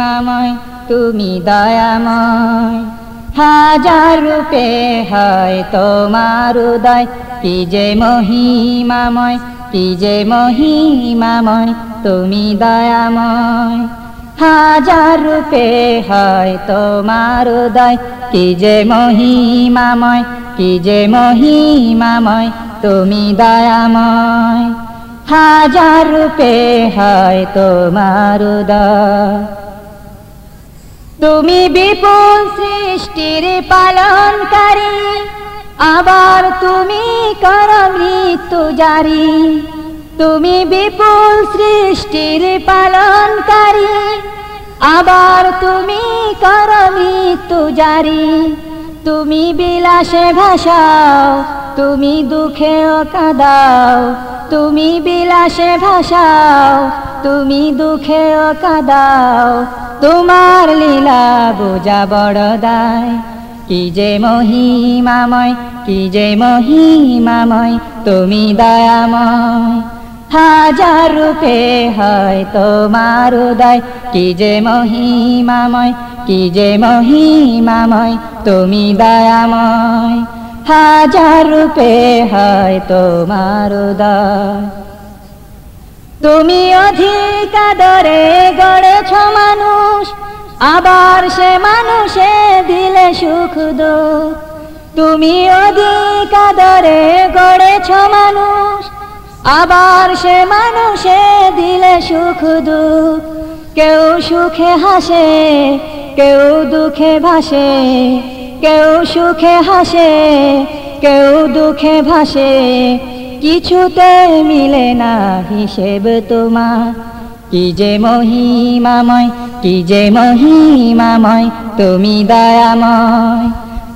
মহিমাময়, তুমি দয়াময়। হাজার রূপে হয় তোমার উদয়, কি যে মহিমাময়, কি যে মহিমাময়, তুমি দয়াময়। হাজার রূপে হয় তোমার উদয়, কি যে মহিমাময়, কি যে মহিমাময়, তুমি দয়াময়। হাজার রূপে হয় তোমার উদয়। তুমি বিপুল সৃষ্টির পালনকারী, আবার তুমি কর মৃত্যু জারি। তুমি বিপুল সৃষ্টির পালনকারী, আবার তুমি কর মৃত্যু জারি। তুমি বিলাসে ভাসাও তুমি দুঃখে কাদাও তুমি বিলাসে ভাসাও, তুমি দুঃখে কাদাও তোমার লীলা বোঝা বড় দায়। কি যে মহিমাময়, কি যে মহিমাময়, তুমি দয়াময়। হাজার রূপে হয় তোমার উদয়, কি যে মহিমাময়, কি যে মহিমাময়, তুমি দয়াময়। হাজার রূপে হয় তোমার উদয়। তুমি অধিক আদরে গড়েছ মানুষ, আবার সে মানুষে দিলে সুখ দুঃখ। তুমি অধিক আদরে গড়েছ মানুষ, আবার সে মানুষে দিলে সুখ দুঃখ। কেউ সুখে হাসে, কেউ দুঃখে ভাসে কেউ সুখে হাসে, কেউ দুঃখে ভাসে, কিছুতে মিলে না হিসেব তোমার। কি যে মহিমাময়, কি যে মহিমাময়, তুমি দয়াময়।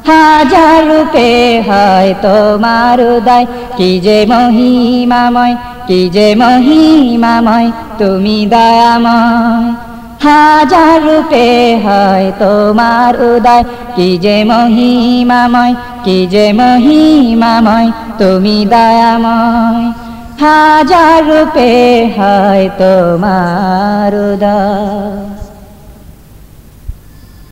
হাজার রূপে হয় তোমার উদয়, কি যে মহিমাময়, কি যে মহিমাময়, তুমি দয়াময়। হাজার রূপে হয় তোমার উদয়। কি যে মহিমাময়, কি যে মহিমাময়, তুমি দয়াময়। হাজার রূপে হয় তোমার উদয়।